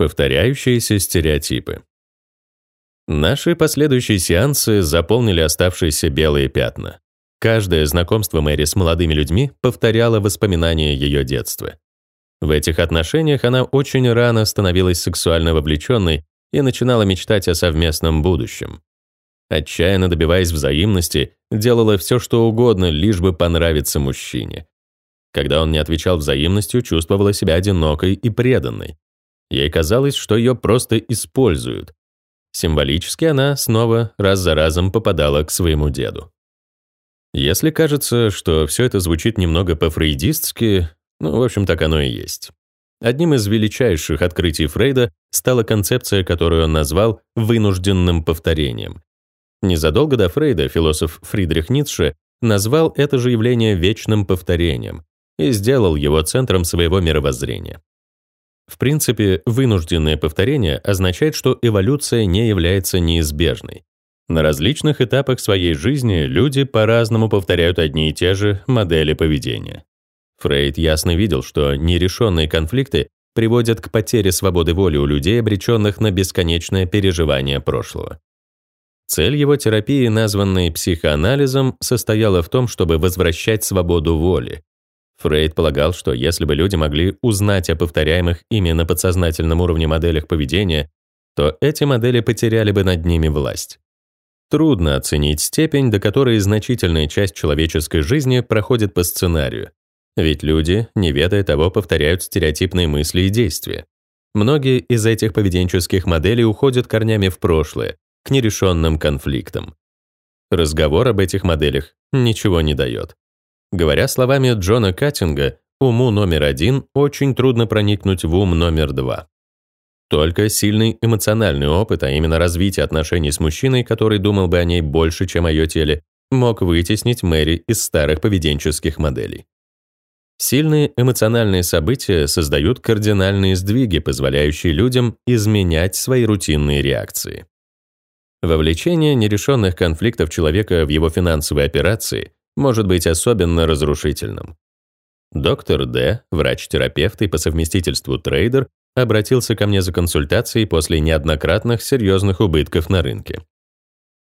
Повторяющиеся стереотипы. Наши последующие сеансы заполнили оставшиеся белые пятна. Каждое знакомство Мэри с молодыми людьми повторяло воспоминания ее детства. В этих отношениях она очень рано становилась сексуально вовлеченной и начинала мечтать о совместном будущем. Отчаянно добиваясь взаимности, делала все, что угодно, лишь бы понравиться мужчине. Когда он не отвечал взаимностью, чувствовала себя одинокой и преданной. Ей казалось, что ее просто используют. Символически она снова раз за разом попадала к своему деду. Если кажется, что все это звучит немного по-фрейдистски, ну, в общем, так оно и есть. Одним из величайших открытий Фрейда стала концепция, которую он назвал «вынужденным повторением». Незадолго до Фрейда философ Фридрих Ницше назвал это же явление вечным повторением и сделал его центром своего мировоззрения. В принципе, вынужденное повторение означает, что эволюция не является неизбежной. На различных этапах своей жизни люди по-разному повторяют одни и те же модели поведения. Фрейд ясно видел, что нерешенные конфликты приводят к потере свободы воли у людей, обреченных на бесконечное переживание прошлого. Цель его терапии, названной психоанализом, состояла в том, чтобы возвращать свободу воли, Фрейд полагал, что если бы люди могли узнать о повторяемых ими на подсознательном уровне моделях поведения, то эти модели потеряли бы над ними власть. Трудно оценить степень, до которой значительная часть человеческой жизни проходит по сценарию. Ведь люди, не ведая того, повторяют стереотипные мысли и действия. Многие из этих поведенческих моделей уходят корнями в прошлое, к нерешенным конфликтам. Разговор об этих моделях ничего не дает. Говоря словами Джона Каттинга, уму номер один очень трудно проникнуть в ум номер два. Только сильный эмоциональный опыт, а именно развитие отношений с мужчиной, который думал бы о ней больше, чем о ее теле, мог вытеснить Мэри из старых поведенческих моделей. Сильные эмоциональные события создают кардинальные сдвиги, позволяющие людям изменять свои рутинные реакции. Вовлечение нерешенных конфликтов человека в его финансовые операции может быть особенно разрушительным. Доктор Д, врач-терапевт и по совместительству трейдер, обратился ко мне за консультацией после неоднократных серьезных убытков на рынке.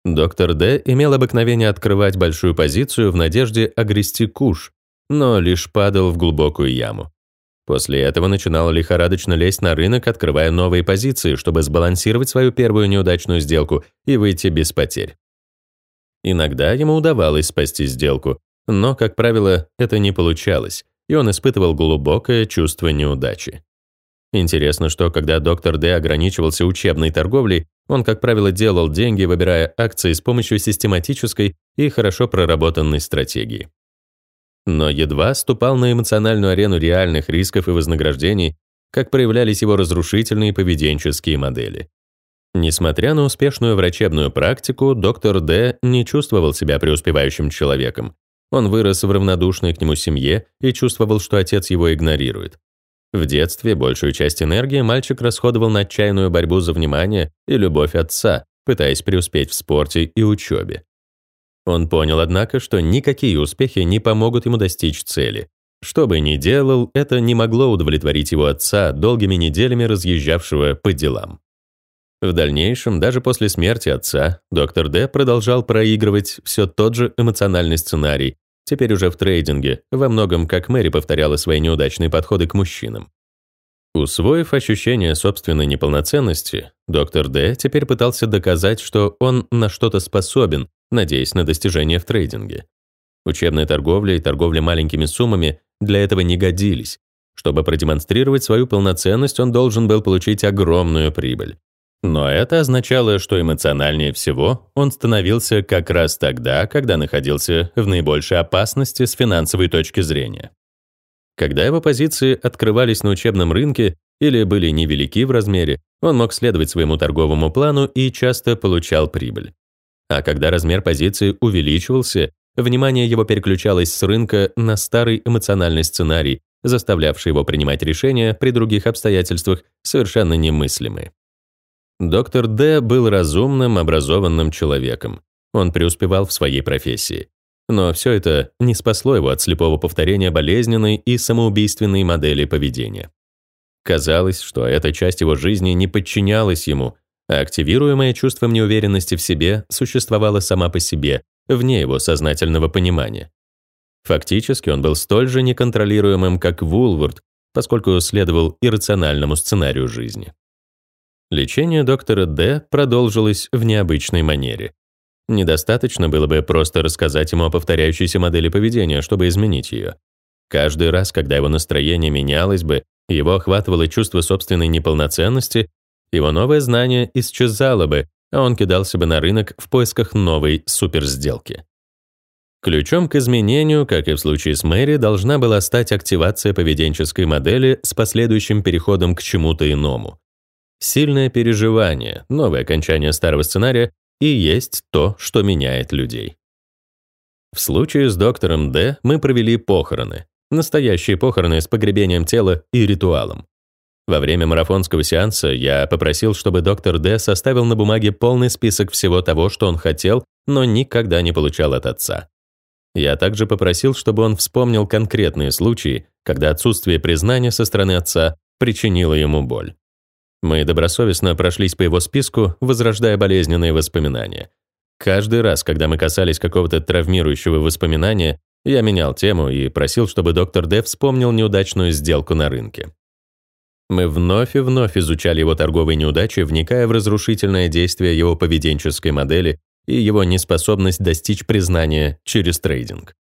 Доктор Д имел обыкновение открывать большую позицию в надежде огрести куш, но лишь падал в глубокую яму. После этого начинал лихорадочно лезть на рынок, открывая новые позиции, чтобы сбалансировать свою первую неудачную сделку и выйти без потерь. Иногда ему удавалось спасти сделку, но, как правило, это не получалось, и он испытывал глубокое чувство неудачи. Интересно, что когда доктор Д ограничивался учебной торговлей, он, как правило, делал деньги, выбирая акции с помощью систематической и хорошо проработанной стратегии. Но едва ступал на эмоциональную арену реальных рисков и вознаграждений, как проявлялись его разрушительные поведенческие модели. Несмотря на успешную врачебную практику, доктор Д не чувствовал себя преуспевающим человеком. Он вырос в равнодушной к нему семье и чувствовал, что отец его игнорирует. В детстве большую часть энергии мальчик расходовал на отчаянную борьбу за внимание и любовь отца, пытаясь преуспеть в спорте и учебе. Он понял, однако, что никакие успехи не помогут ему достичь цели. Что бы ни делал, это не могло удовлетворить его отца, долгими неделями разъезжавшего по делам. В дальнейшем, даже после смерти отца, доктор Д продолжал проигрывать все тот же эмоциональный сценарий, теперь уже в трейдинге, во многом как Мэри повторяла свои неудачные подходы к мужчинам. Усвоив ощущение собственной неполноценности, доктор Д теперь пытался доказать, что он на что-то способен, надеясь на достижения в трейдинге. Учебная торговля и торговля маленькими суммами для этого не годились. Чтобы продемонстрировать свою полноценность, он должен был получить огромную прибыль. Но это означало, что эмоциональнее всего он становился как раз тогда, когда находился в наибольшей опасности с финансовой точки зрения. Когда его позиции открывались на учебном рынке или были невелики в размере, он мог следовать своему торговому плану и часто получал прибыль. А когда размер позиции увеличивался, внимание его переключалось с рынка на старый эмоциональный сценарий, заставлявший его принимать решения при других обстоятельствах совершенно немыслимые. Доктор Д был разумным, образованным человеком. Он преуспевал в своей профессии. Но все это не спасло его от слепого повторения болезненной и самоубийственной модели поведения. Казалось, что эта часть его жизни не подчинялась ему, а активируемое чувством неуверенности в себе существовало сама по себе, вне его сознательного понимания. Фактически он был столь же неконтролируемым, как Вулвард, поскольку следовал иррациональному сценарию жизни. Лечение доктора Д продолжилось в необычной манере. Недостаточно было бы просто рассказать ему о повторяющейся модели поведения, чтобы изменить ее. Каждый раз, когда его настроение менялось бы, его охватывало чувство собственной неполноценности, его новое знание исчезало бы, а он кидался бы на рынок в поисках новой суперсделки. Ключом к изменению, как и в случае с Мэри, должна была стать активация поведенческой модели с последующим переходом к чему-то иному. Сильное переживание, новое окончание старого сценария, и есть то, что меняет людей. В случае с доктором Д мы провели похороны. Настоящие похороны с погребением тела и ритуалом. Во время марафонского сеанса я попросил, чтобы доктор Д составил на бумаге полный список всего того, что он хотел, но никогда не получал от отца. Я также попросил, чтобы он вспомнил конкретные случаи, когда отсутствие признания со стороны отца причинило ему боль. Мы добросовестно прошлись по его списку, возрождая болезненные воспоминания. Каждый раз, когда мы касались какого-то травмирующего воспоминания, я менял тему и просил, чтобы доктор Д вспомнил неудачную сделку на рынке. Мы вновь и вновь изучали его торговые неудачи, вникая в разрушительное действие его поведенческой модели и его неспособность достичь признания через трейдинг.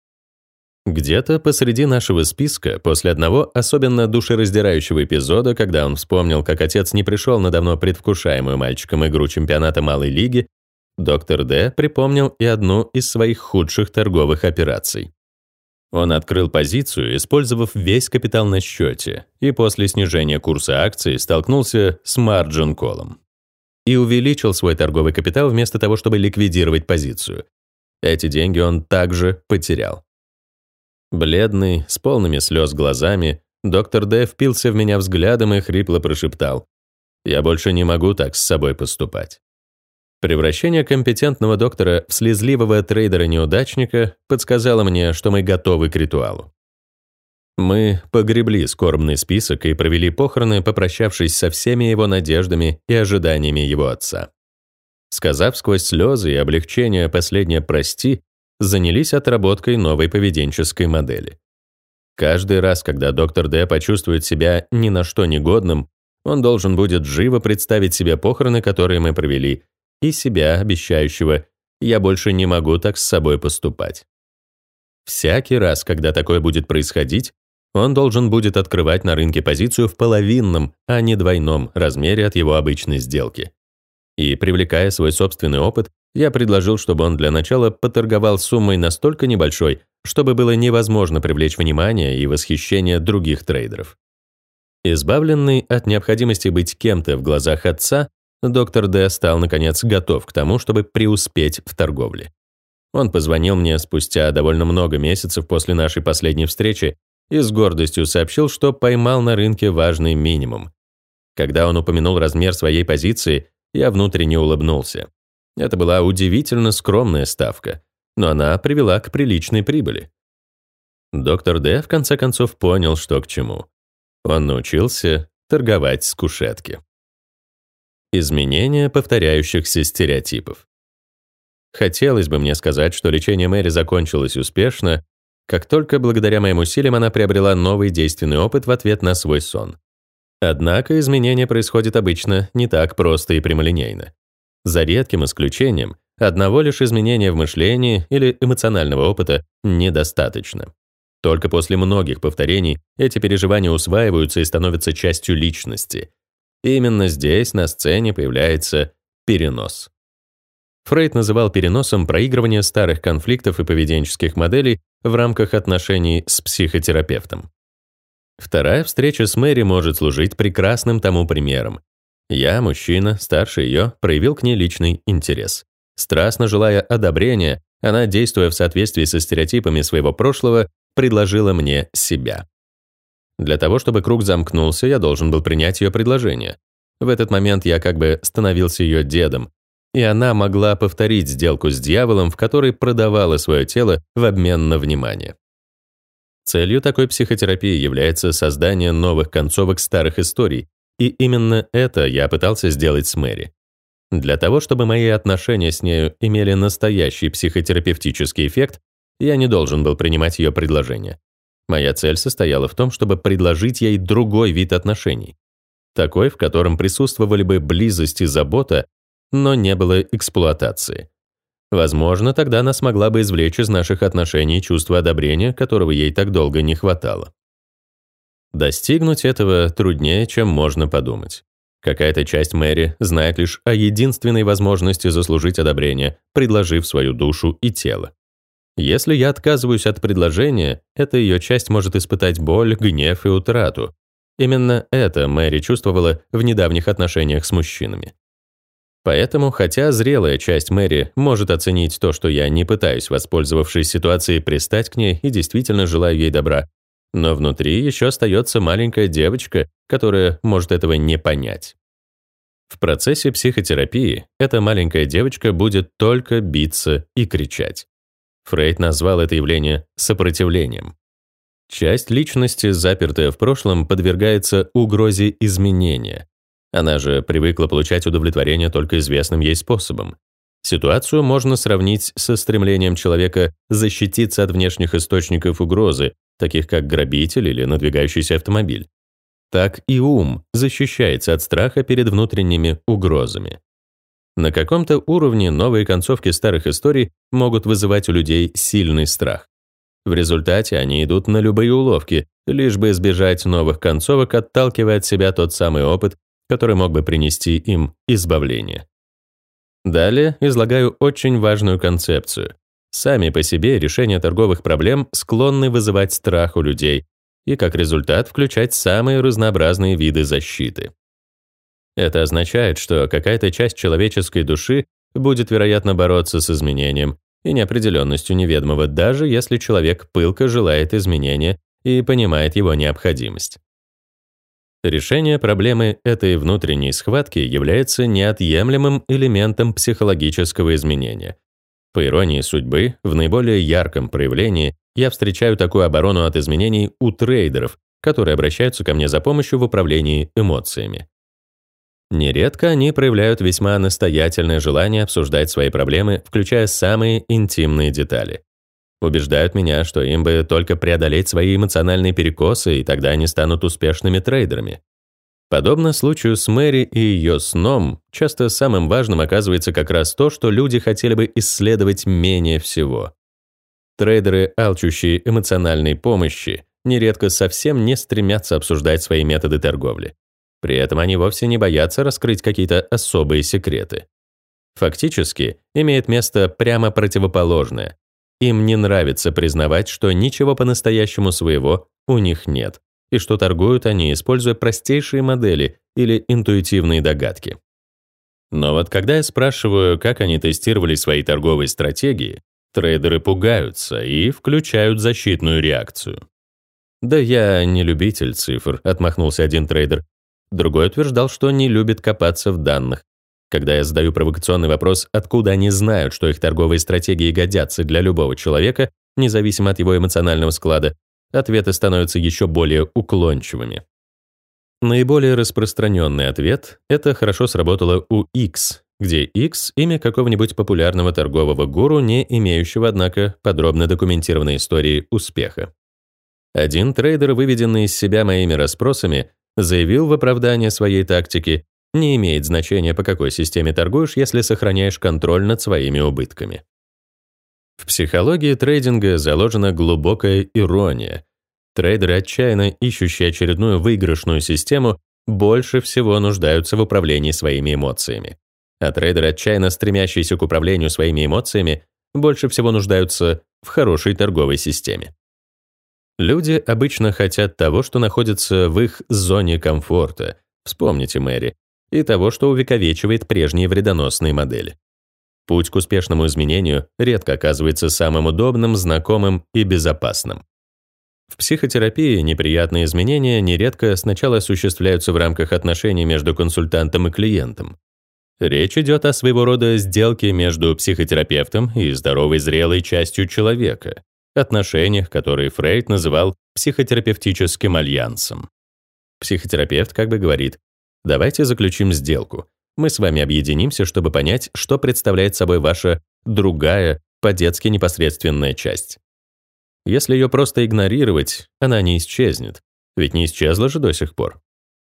Где-то посреди нашего списка, после одного особенно душераздирающего эпизода, когда он вспомнил, как отец не пришел на давно предвкушаемую мальчиком игру чемпионата Малой Лиги, доктор Д припомнил и одну из своих худших торговых операций. Он открыл позицию, использовав весь капитал на счете, и после снижения курса акций столкнулся с марджин-колом. И увеличил свой торговый капитал вместо того, чтобы ликвидировать позицию. Эти деньги он также потерял. Бледный, с полными слез глазами, доктор Д впился в меня взглядом и хрипло прошептал. «Я больше не могу так с собой поступать». Превращение компетентного доктора в слезливого трейдера-неудачника подсказало мне, что мы готовы к ритуалу. Мы погребли скорбный список и провели похороны, попрощавшись со всеми его надеждами и ожиданиями его отца. Сказав сквозь слезы и облегчение последнее «прости», занялись отработкой новой поведенческой модели. Каждый раз, когда доктор Д почувствует себя ни на что негодным, он должен будет живо представить себе похороны, которые мы провели, и себя, обещающего «я больше не могу так с собой поступать». Всякий раз, когда такое будет происходить, он должен будет открывать на рынке позицию в половинном, а не двойном размере от его обычной сделки. И, привлекая свой собственный опыт, я предложил, чтобы он для начала поторговал суммой настолько небольшой, чтобы было невозможно привлечь внимание и восхищение других трейдеров. Избавленный от необходимости быть кем-то в глазах отца, доктор Д стал, наконец, готов к тому, чтобы преуспеть в торговле. Он позвонил мне спустя довольно много месяцев после нашей последней встречи и с гордостью сообщил, что поймал на рынке важный минимум. Когда он упомянул размер своей позиции, я внутренне улыбнулся. Это была удивительно скромная ставка, но она привела к приличной прибыли. Доктор Д в конце концов понял, что к чему. Он научился торговать с кушетки. Изменение повторяющихся стереотипов. Хотелось бы мне сказать, что лечение Мэри закончилось успешно, как только благодаря моим усилиям она приобрела новый действенный опыт в ответ на свой сон. Однако изменение происходит обычно не так просто и прямолинейно. За редким исключением, одного лишь изменения в мышлении или эмоционального опыта недостаточно. Только после многих повторений эти переживания усваиваются и становятся частью личности. Именно здесь на сцене появляется перенос. Фрейд называл переносом проигрывание старых конфликтов и поведенческих моделей в рамках отношений с психотерапевтом. Вторая встреча с Мэри может служить прекрасным тому примером, я, мужчина, старше ее, проявил к ней личный интерес. Страстно желая одобрения, она, действуя в соответствии со стереотипами своего прошлого, предложила мне себя. Для того, чтобы круг замкнулся, я должен был принять ее предложение. В этот момент я как бы становился ее дедом, и она могла повторить сделку с дьяволом, в которой продавала свое тело в обмен на внимание. Целью такой психотерапии является создание новых концовок старых историй, и именно это я пытался сделать с Мэри. Для того, чтобы мои отношения с нею имели настоящий психотерапевтический эффект, я не должен был принимать ее предложение. Моя цель состояла в том, чтобы предложить ей другой вид отношений. Такой, в котором присутствовали бы близость и забота, но не было эксплуатации. Возможно, тогда она смогла бы извлечь из наших отношений чувство одобрения, которого ей так долго не хватало. Достигнуть этого труднее, чем можно подумать. Какая-то часть Мэри знает лишь о единственной возможности заслужить одобрение, предложив свою душу и тело. Если я отказываюсь от предложения, эта ее часть может испытать боль, гнев и утрату. Именно это Мэри чувствовала в недавних отношениях с мужчинами. Поэтому, хотя зрелая часть Мэри может оценить то, что я не пытаюсь, воспользовавшись ситуацией, пристать к ней и действительно желаю ей добра, но внутри еще остается маленькая девочка, которая может этого не понять. В процессе психотерапии эта маленькая девочка будет только биться и кричать. Фрейд назвал это явление сопротивлением. Часть личности, запертая в прошлом, подвергается угрозе изменения, она же привыкла получать удовлетворение только известным ей способом. Ситуацию можно сравнить со стремлением человека защититься от внешних источников угрозы, таких как грабитель или надвигающийся автомобиль. Так и ум защищается от страха перед внутренними угрозами. На каком-то уровне новые концовки старых историй могут вызывать у людей сильный страх. В результате они идут на любые уловки, лишь бы избежать новых концовок, отталкивая от себя тот самый опыт, который мог бы принести им избавление. Далее излагаю очень важную концепцию. Сами по себе решения торговых проблем склонны вызывать страх у людей и, как результат, включать самые разнообразные виды защиты. Это означает, что какая-то часть человеческой души будет, вероятно, бороться с изменением и неопределенностью неведомого, даже если человек пылко желает изменения и понимает его необходимость. Решение проблемы этой внутренней схватки является неотъемлемым элементом психологического изменения. По иронии судьбы, в наиболее ярком проявлении я встречаю такую оборону от изменений у трейдеров, которые обращаются ко мне за помощью в управлении эмоциями. Нередко они проявляют весьма настоятельное желание обсуждать свои проблемы, включая самые интимные детали. Убеждают меня, что им бы только преодолеть свои эмоциональные перекосы, и тогда они станут успешными трейдерами. Подобно случаю с Мэри и ее сном, часто самым важным оказывается как раз то, что люди хотели бы исследовать менее всего. Трейдеры, алчущие эмоциональной помощи, нередко совсем не стремятся обсуждать свои методы торговли. При этом они вовсе не боятся раскрыть какие-то особые секреты. Фактически, имеет место прямо противоположное. Им не нравится признавать, что ничего по-настоящему своего у них нет, и что торгуют они, используя простейшие модели или интуитивные догадки. Но вот когда я спрашиваю, как они тестировали свои торговые стратегии, трейдеры пугаются и включают защитную реакцию. «Да я не любитель цифр», — отмахнулся один трейдер. Другой утверждал, что не любит копаться в данных, когда я задаю провокационный вопрос, откуда они знают, что их торговые стратегии годятся для любого человека, независимо от его эмоционального склада, ответы становятся еще более уклончивыми. Наиболее распространенный ответ — это хорошо сработало у X, где X — имя какого-нибудь популярного торгового гуру, не имеющего, однако, подробно документированной истории успеха. Один трейдер, выведенный из себя моими расспросами, заявил в оправдание своей тактики, не имеет значения, по какой системе торгуешь, если сохраняешь контроль над своими убытками. В психологии трейдинга заложена глубокая ирония. Трейдеры, отчаянно ищущие очередную выигрышную систему, больше всего нуждаются в управлении своими эмоциями. А трейдеры, отчаянно стремящиеся к управлению своими эмоциями, больше всего нуждаются в хорошей торговой системе. Люди обычно хотят того, что находится в их зоне комфорта. Вспомните Мэри, и того, что увековечивает прежние вредоносные модели. Путь к успешному изменению редко оказывается самым удобным, знакомым и безопасным. В психотерапии неприятные изменения нередко сначала осуществляются в рамках отношений между консультантом и клиентом. Речь идет о своего рода сделке между психотерапевтом и здоровой зрелой частью человека, отношениях, которые Фрейд называл психотерапевтическим альянсом. Психотерапевт как бы говорит, давайте заключим сделку. Мы с вами объединимся, чтобы понять, что представляет собой ваша другая, по-детски непосредственная часть. Если ее просто игнорировать, она не исчезнет, ведь не исчезла же до сих пор.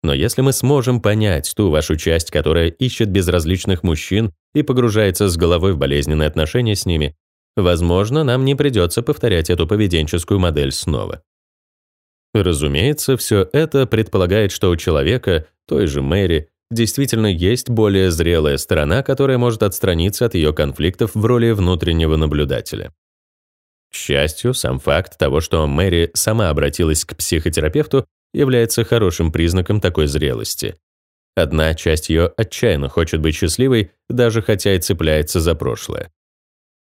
Но если мы сможем понять ту вашу часть, которая ищет безразличных мужчин и погружается с головой в болезненные отношения с ними, возможно, нам не придется повторять эту поведенческую модель снова. Разумеется, все это предполагает, что у человека, той же Мэри, действительно есть более зрелая сторона, которая может отстраниться от ее конфликтов в роли внутреннего наблюдателя. К счастью, сам факт того, что Мэри сама обратилась к психотерапевту, является хорошим признаком такой зрелости. Одна часть ее отчаянно хочет быть счастливой, даже хотя и цепляется за прошлое.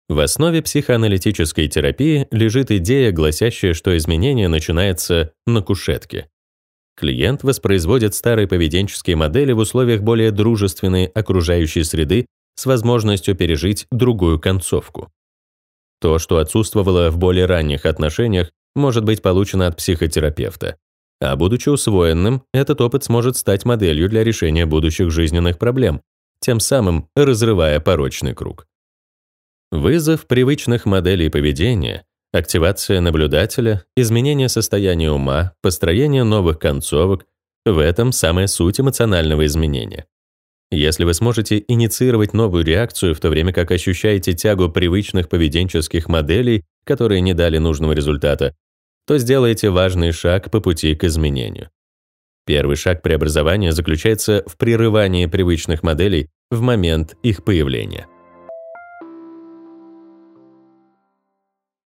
В основе психоаналитической терапии лежит идея, гласящая, что изменение начинается на кушетке. Клиент воспроизводит старые поведенческие модели в условиях более дружественной окружающей среды с возможностью пережить другую концовку. То, что отсутствовало в более ранних отношениях, может быть получено от психотерапевта. А будучи усвоенным, этот опыт сможет стать моделью для решения будущих жизненных проблем, тем самым разрывая порочный круг. Вызов привычных моделей поведения, активация наблюдателя, изменение состояния ума, построение новых концовок — в этом самая суть эмоционального изменения. Если вы сможете инициировать новую реакцию, в то время как ощущаете тягу привычных поведенческих моделей, которые не дали нужного результата, то сделаете важный шаг по пути к изменению. Первый шаг преобразования заключается в прерывании привычных моделей в момент их появления.